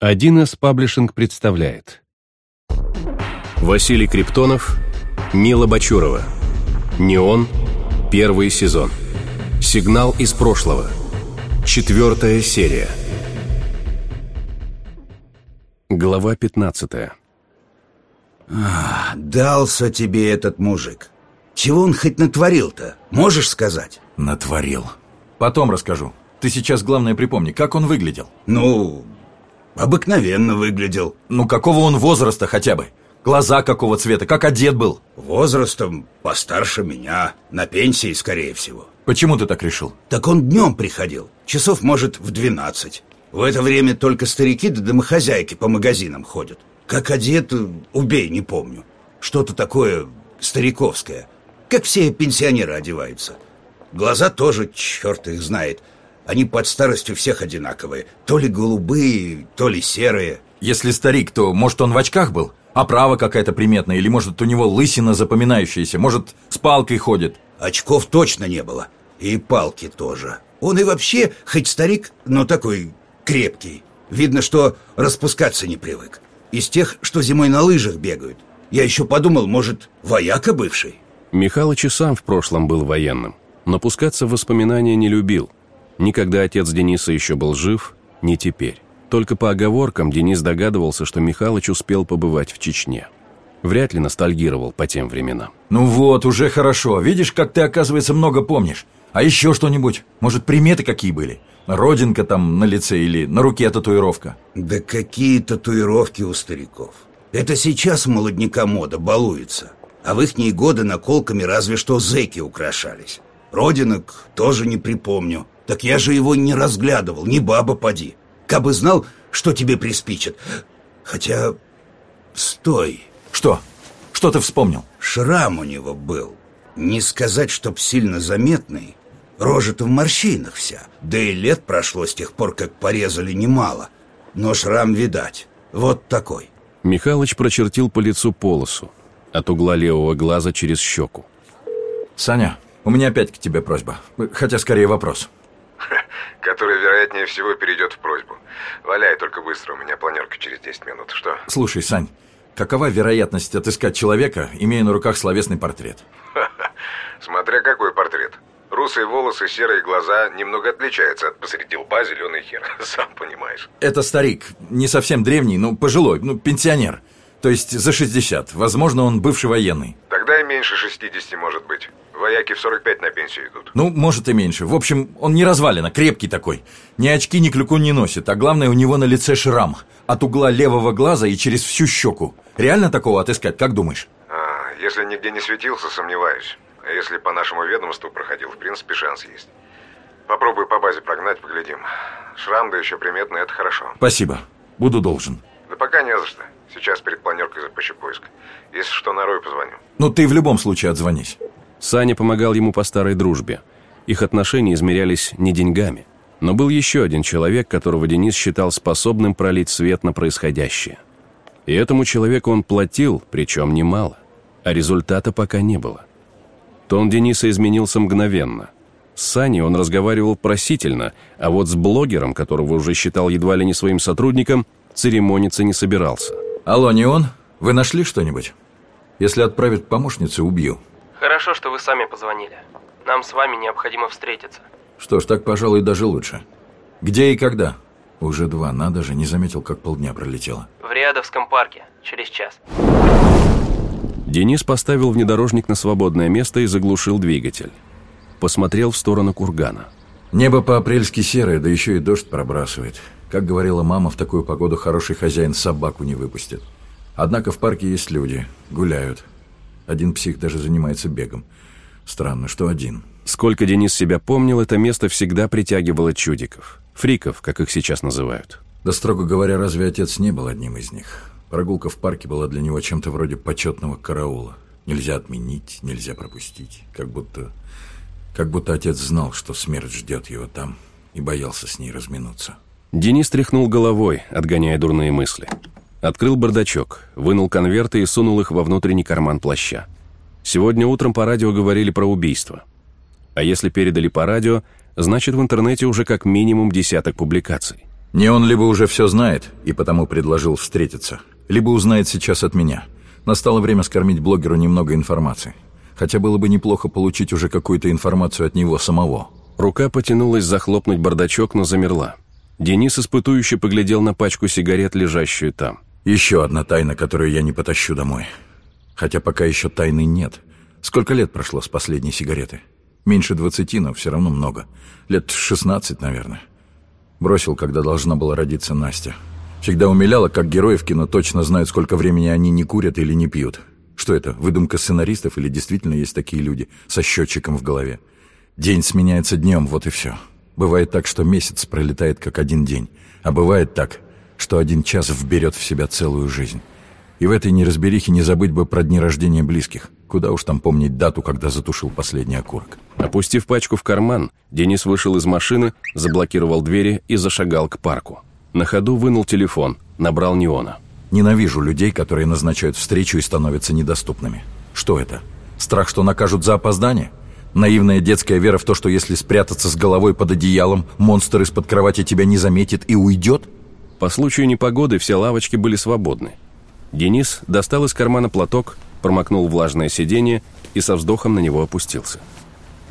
1С Паблишинг представляет. Василий Криптонов, Мила Бачурова Неон, первый сезон. Сигнал из прошлого. Четвертая серия. Глава 15 а, Дался тебе этот мужик. Чего он хоть натворил-то, можешь сказать? Натворил. Потом расскажу. Ты сейчас главное припомни, как он выглядел. Ну, Обыкновенно выглядел. Ну какого он возраста хотя бы? Глаза какого цвета? Как одет был? Возрастом постарше меня. На пенсии, скорее всего. Почему ты так решил? Так он днем приходил. Часов, может, в двенадцать. В это время только старики да домохозяйки по магазинам ходят. Как одет, убей, не помню. Что-то такое стариковское. Как все пенсионеры одеваются. Глаза тоже, черт их знает они под старостью всех одинаковые. То ли голубые, то ли серые. Если старик, то, может, он в очках был? Оправа какая-то приметная? Или, может, у него лысина запоминающаяся? Может, с палкой ходит? Очков точно не было. И палки тоже. Он и вообще, хоть старик, но такой крепкий. Видно, что распускаться не привык. Из тех, что зимой на лыжах бегают. Я еще подумал, может, вояка бывший? Михалыч и сам в прошлом был военным, но пускаться в воспоминания не любил. Ни когда отец Дениса еще был жив, ни теперь. Только по оговоркам Денис догадывался, что Михалыч успел побывать в Чечне. Вряд ли ностальгировал по тем временам. Ну вот, уже хорошо. Видишь, как ты, оказывается, много помнишь. А еще что-нибудь? Может, приметы какие были? Родинка там на лице или на руке татуировка? Да какие татуировки у стариков? Это сейчас молодняка мода балуется. А в ихние годы наколками разве что зэки украшались. Родинок тоже не припомню. Так я же его не разглядывал, ни баба поди. Кабы знал, что тебе приспичит. Хотя... Стой. Что? Что ты вспомнил? Шрам у него был. Не сказать, чтоб сильно заметный. Рожа-то в морщинах вся. Да и лет прошло с тех пор, как порезали немало. Но шрам видать. Вот такой. Михалыч прочертил по лицу полосу. От угла левого глаза через щеку. Саня, у меня опять к тебе просьба. Хотя скорее вопрос. Который, вероятнее всего, перейдет в просьбу. Валяй только быстро, у меня планерка через 10 минут. Что? Слушай, Сань, какова вероятность отыскать человека, имея на руках словесный портрет? Смотря какой портрет. Русые волосы, серые глаза немного отличаются от посреди лба зеленый хер, сам понимаешь. Это старик, не совсем древний, но пожилой, ну, пенсионер. То есть за 60. Возможно, он бывший военный. Тогда и меньше 60 может быть. Вояки в 45 на пенсию идут. Ну, может и меньше. В общем, он не развалина, крепкий такой. Ни очки, ни клюку не носит. А главное, у него на лице шрам. От угла левого глаза и через всю щеку. Реально такого отыскать, как думаешь? А, если нигде не светился, сомневаюсь. А если по нашему ведомству проходил, в принципе, шанс есть. Попробуй по базе прогнать, поглядим. Шрам, да еще приметный, это хорошо. Спасибо. Буду должен. Да пока не за что. Сейчас перед планеркой запущу поиск. Если что, на Рой позвоню. Ну, ты в любом случае отзвонись. Саня помогал ему по старой дружбе. Их отношения измерялись не деньгами. Но был еще один человек, которого Денис считал способным пролить свет на происходящее. И этому человеку он платил, причем немало. А результата пока не было. Тон Дениса изменился мгновенно. С Саней он разговаривал просительно, а вот с блогером, которого уже считал едва ли не своим сотрудником, церемониться не собирался. Алло, не он? Вы нашли что-нибудь? Если отправят помощницу, убью. Хорошо, что вы сами позвонили. Нам с вами необходимо встретиться. Что ж, так, пожалуй, даже лучше. Где и когда? Уже два, надо же, не заметил, как полдня пролетело. В Риадовском парке, через час. Денис поставил внедорожник на свободное место и заглушил двигатель. Посмотрел в сторону кургана. Небо по-апрельски серое, да еще и дождь пробрасывает. Как говорила мама, в такую погоду хороший хозяин собаку не выпустит. Однако в парке есть люди, гуляют. Один псих даже занимается бегом. Странно, что один. Сколько Денис себя помнил, это место всегда притягивало чудиков. Фриков, как их сейчас называют. Да, строго говоря, разве отец не был одним из них? Прогулка в парке была для него чем-то вроде почетного караула. Нельзя отменить, нельзя пропустить. Как будто... Как будто отец знал, что смерть ждет его там, и боялся с ней разминуться. Денис тряхнул головой, отгоняя дурные мысли. Открыл бардачок, вынул конверты и сунул их во внутренний карман плаща. Сегодня утром по радио говорили про убийство. А если передали по радио, значит в интернете уже как минимум десяток публикаций. Не он либо уже все знает и потому предложил встретиться, либо узнает сейчас от меня. Настало время скормить блогеру немного информации. Хотя было бы неплохо получить уже какую-то информацию от него самого. Рука потянулась захлопнуть бардачок, но замерла. Денис испытующе поглядел на пачку сигарет, лежащую там. Еще одна тайна, которую я не потащу домой. Хотя пока еще тайны нет. Сколько лет прошло с последней сигареты? Меньше двадцати, но все равно много. Лет шестнадцать, наверное. Бросил, когда должна была родиться Настя. Всегда умиляло, как герои в кино точно знают, сколько времени они не курят или не пьют. Что это, выдумка сценаристов или действительно есть такие люди со счетчиком в голове? День сменяется днем, вот и все. Бывает так, что месяц пролетает как один день. А бывает так, что один час вберет в себя целую жизнь. И в этой неразберихе не забыть бы про дни рождения близких. Куда уж там помнить дату, когда затушил последний окурок. Опустив пачку в карман, Денис вышел из машины, заблокировал двери и зашагал к парку. На ходу вынул телефон, набрал Неона. Ненавижу людей, которые назначают встречу и становятся недоступными. Что это? Страх, что накажут за опоздание? Наивная детская вера в то, что если спрятаться с головой под одеялом, монстр из-под кровати тебя не заметит и уйдет? По случаю непогоды все лавочки были свободны. Денис достал из кармана платок, промокнул влажное сиденье и со вздохом на него опустился.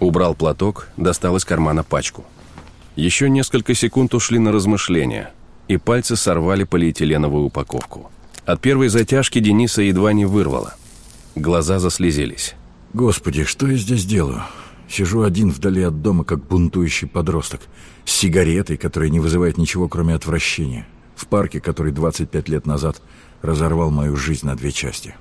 Убрал платок, достал из кармана пачку. Еще несколько секунд ушли на размышления, и пальцы сорвали полиэтиленовую упаковку. От первой затяжки Дениса едва не вырвало. Глаза заслезились. Господи, что я здесь делаю? Сижу один вдали от дома, как бунтующий подросток, с сигаретой, которая не вызывает ничего, кроме отвращения, в парке, который 25 лет назад разорвал мою жизнь на две части.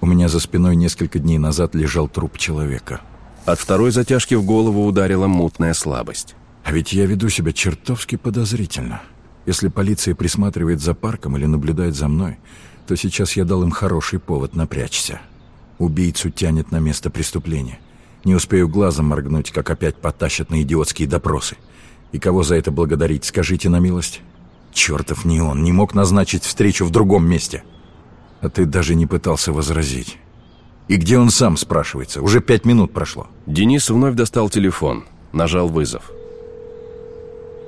У меня за спиной несколько дней назад лежал труп человека. От второй затяжки в голову ударила мутная слабость. А ведь я веду себя чертовски подозрительно. Если полиция присматривает за парком или наблюдает за мной, то сейчас я дал им хороший повод напрячься. Убийцу тянет на место преступления. Не успею глазом моргнуть, как опять потащат на идиотские допросы. И кого за это благодарить, скажите на милость? Чертов не он, не мог назначить встречу в другом месте. А ты даже не пытался возразить. И где он сам, спрашивается? Уже пять минут прошло. Денис вновь достал телефон, нажал вызов.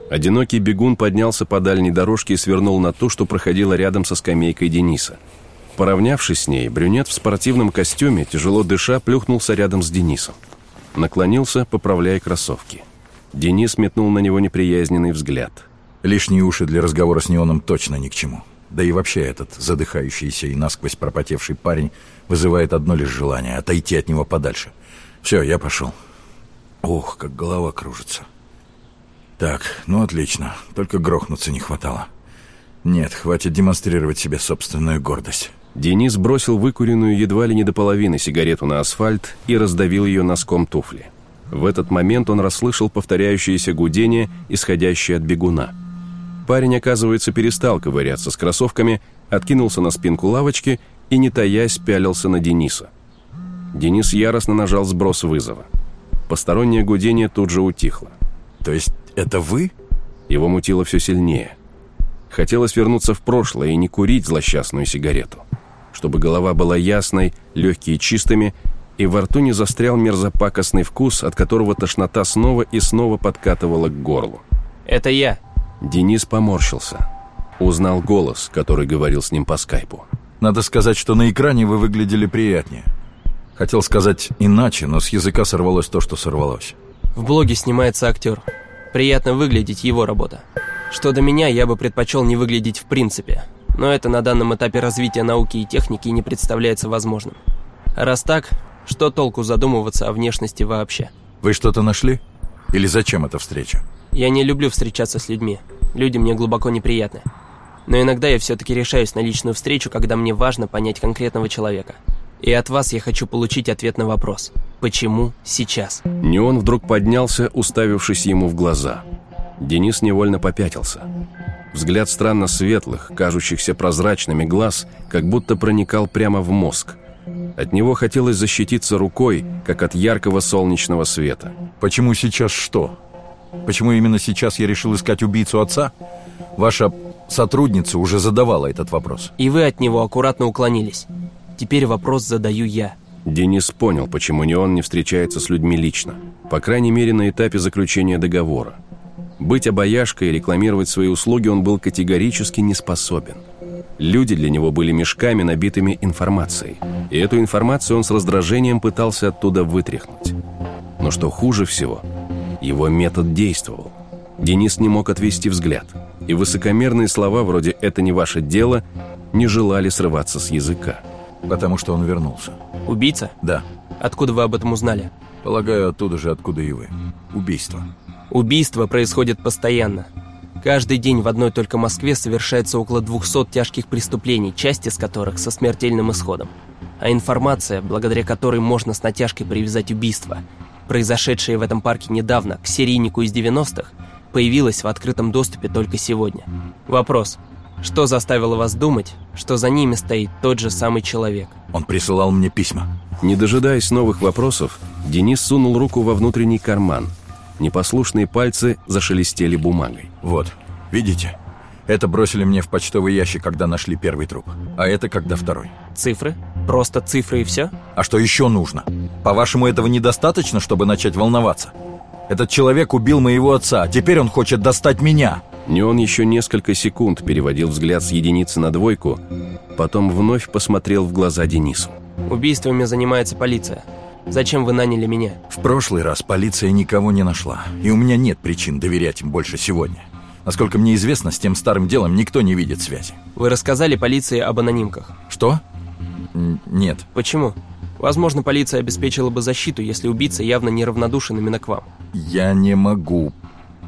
Одинокий бегун поднялся по дальней дорожке и свернул на ту, что проходила рядом со скамейкой Дениса. Поравнявшись с ней, брюнет в спортивном костюме, тяжело дыша, плюхнулся рядом с Денисом. Наклонился, поправляя кроссовки. Денис метнул на него неприязненный взгляд. Лишние уши для разговора с неоном точно ни к чему. Да и вообще этот задыхающийся и насквозь пропотевший парень вызывает одно лишь желание — отойти от него подальше. Все, я пошел. Ох, как голова кружится. Так, ну отлично, только грохнуться не хватало. Нет, хватит демонстрировать себе собственную гордость. Денис бросил выкуренную едва ли не до половины сигарету на асфальт и раздавил ее носком туфли. В этот момент он расслышал повторяющееся гудение, исходящее от бегуна. Парень, оказывается, перестал ковыряться с кроссовками, откинулся на спинку лавочки и, не таясь, пялился на Дениса. Денис яростно нажал сброс вызова. Постороннее гудение тут же утихло. То есть это вы? Его мутило все сильнее. Хотелось вернуться в прошлое и не курить злосчастную сигарету. Чтобы голова была ясной, легкие чистыми, и во рту не застрял мерзопакостный вкус, от которого тошнота снова и снова подкатывала к горлу. Это я. Денис поморщился. Узнал голос, который говорил с ним по скайпу. Надо сказать, что на экране вы выглядели приятнее. Хотел сказать иначе, но с языка сорвалось то, что сорвалось. В блоге снимается актер. Приятно выглядеть его работа. Что до меня, я бы предпочел не выглядеть в принципе. Но это на данном этапе развития науки и техники не представляется возможным. Раз так, что толку задумываться о внешности вообще? Вы что-то нашли? Или зачем эта встреча? Я не люблю встречаться с людьми. Люди мне глубоко неприятны. Но иногда я все-таки решаюсь на личную встречу, когда мне важно понять конкретного человека. И от вас я хочу получить ответ на вопрос. Почему сейчас? Не он вдруг поднялся, уставившись ему в глаза. Денис невольно попятился. Взгляд странно светлых, кажущихся прозрачными глаз, как будто проникал прямо в мозг. От него хотелось защититься рукой, как от яркого солнечного света. Почему сейчас что? Почему именно сейчас я решил искать убийцу отца? Ваша сотрудница уже задавала этот вопрос. И вы от него аккуратно уклонились. Теперь вопрос задаю я. Денис понял, почему не он не встречается с людьми лично. По крайней мере, на этапе заключения договора. Быть обаяшкой и рекламировать свои услуги он был категорически не способен. Люди для него были мешками, набитыми информацией, и эту информацию он с раздражением пытался оттуда вытряхнуть. Но что хуже всего, его метод действовал. Денис не мог отвести взгляд, и высокомерные слова вроде «это не ваше дело» не желали срываться с языка. Потому что он вернулся. Убийца? Да. Откуда вы об этом узнали? Полагаю, оттуда же, откуда и вы. Убийство. Убийства происходят постоянно. Каждый день в одной только Москве совершается около 200 тяжких преступлений, часть из которых со смертельным исходом. А информация, благодаря которой можно с натяжкой привязать убийство, произошедшее в этом парке недавно к серийнику из 90-х, появилась в открытом доступе только сегодня. Вопрос. Что заставило вас думать, что за ними стоит тот же самый человек? Он присылал мне письма. Не дожидаясь новых вопросов, Денис сунул руку во внутренний карман. Непослушные пальцы зашелестели бумагой. Вот, видите? Это бросили мне в почтовый ящик, когда нашли первый труп. А это когда второй. Цифры? Просто цифры и все? А что еще нужно? По-вашему, этого недостаточно, чтобы начать волноваться? Этот человек убил моего отца, а теперь он хочет достать меня. Не он еще несколько секунд переводил взгляд с единицы на двойку, потом вновь посмотрел в глаза Денису. Убийствами занимается полиция. Зачем вы наняли меня? В прошлый раз полиция никого не нашла, и у меня нет причин доверять им больше сегодня. Насколько мне известно, с тем старым делом никто не видит связи. Вы рассказали полиции об анонимках. Что? Н нет. Почему? Возможно, полиция обеспечила бы защиту, если убийца явно неравнодушен именно к вам. Я не могу.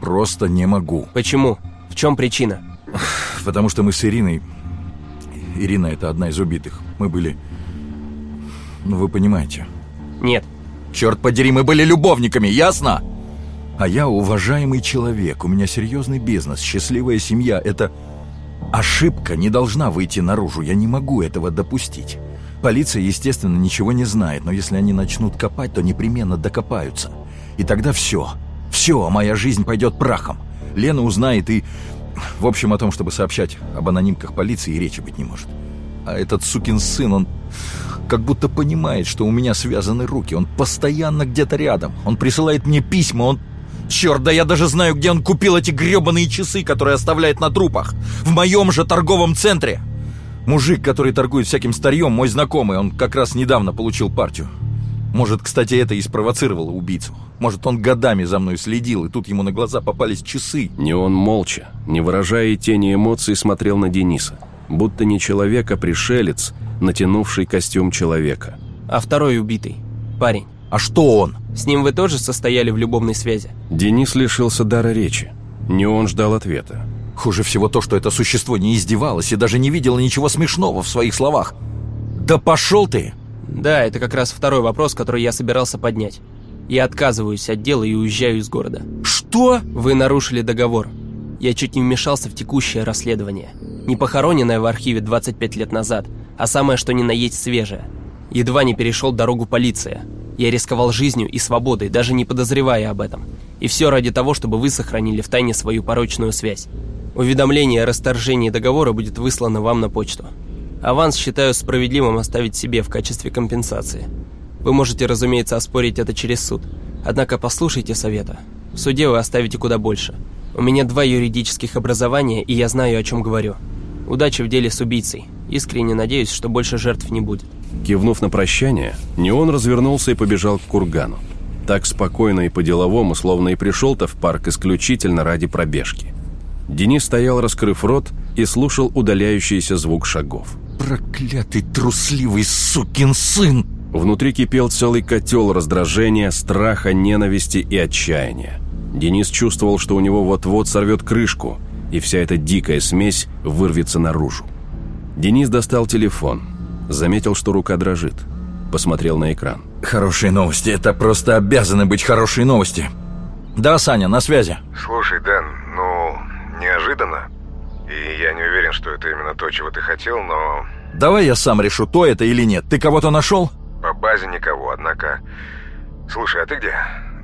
Просто не могу. Почему? В чем причина? Потому что мы с Ириной... Ирина — это одна из убитых. Мы были... Ну, вы понимаете. Нет. Черт подери, мы были любовниками, ясно? А я уважаемый человек, у меня серьезный бизнес, счастливая семья. Это ошибка не должна выйти наружу, я не могу этого допустить. Полиция, естественно, ничего не знает, но если они начнут копать, то непременно докопаются. И тогда все, все, моя жизнь пойдет прахом. Лена узнает и... В общем, о том, чтобы сообщать об анонимках полиции, и речи быть не может. А этот сукин сын, он как будто понимает, что у меня связаны руки. Он постоянно где-то рядом. Он присылает мне письма, он... Черт, да я даже знаю, где он купил эти гребаные часы, которые оставляет на трупах. В моем же торговом центре. Мужик, который торгует всяким старьем, мой знакомый, он как раз недавно получил партию. Может, кстати, это и спровоцировало убийцу. Может, он годами за мной следил, и тут ему на глаза попались часы. Не он молча, не выражая тени эмоций, смотрел на Дениса. Будто не человек, а пришелец, натянувший костюм человека. А второй убитый? Парень. А что он? С ним вы тоже состояли в любовной связи? Денис лишился дара речи. Не он ждал ответа. Хуже всего то, что это существо не издевалось и даже не видело ничего смешного в своих словах. «Да пошел ты!» Да, это как раз второй вопрос, который я собирался поднять. Я отказываюсь от дела и уезжаю из города. «Что?» Вы нарушили договор. Я чуть не вмешался в текущее расследование. Не похороненное в архиве 25 лет назад, а самое что ни на есть свежее. Едва не перешел дорогу полиция. Я рисковал жизнью и свободой, даже не подозревая об этом. И все ради того, чтобы вы сохранили в тайне свою порочную связь. Уведомление о расторжении договора будет выслано вам на почту. Аванс считаю справедливым оставить себе в качестве компенсации. Вы можете, разумеется, оспорить это через суд. Однако послушайте совета. В суде вы оставите куда больше. У меня два юридических образования, и я знаю, о чем говорю. Удачи в деле с убийцей. Искренне надеюсь, что больше жертв не будет. Кивнув на прощание, Неон развернулся и побежал к кургану. Так спокойно и по-деловому, словно и пришел-то в парк исключительно ради пробежки. Денис стоял, раскрыв рот, и слушал удаляющийся звук шагов. «Проклятый трусливый сукин сын!» Внутри кипел целый котел раздражения, страха, ненависти и отчаяния. Денис чувствовал, что у него вот-вот сорвет крышку, и вся эта дикая смесь вырвется наружу. Денис достал телефон, заметил, что рука дрожит, посмотрел на экран. «Хорошие новости, это просто обязаны быть хорошие новости!» «Да, Саня, на связи!» Слушай, Дэн, ну, неожиданно. И я не уверен, что это именно то, чего ты хотел, но «Давай я сам решу, то это или нет. Ты кого-то нашел?» по базе никого, однако... Слушай, а ты где?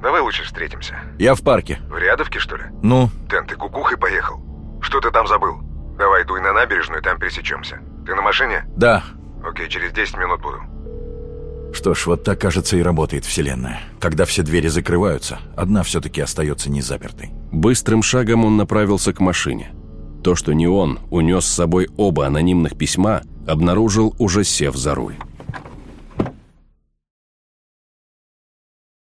Давай лучше встретимся. «Я в парке». В Рядовке, что ли? «Ну?» Дэн, ты кукухой поехал? Что ты там забыл? Давай дуй на набережную, там пересечемся. Ты на машине? «Да». Окей, через 10 минут буду. Что ж, вот так, кажется, и работает Вселенная. Когда все двери закрываются, одна все-таки остается незапертой. Быстрым шагом он направился к машине. То, что не он унес с собой оба анонимных письма, обнаружил уже сев за руль.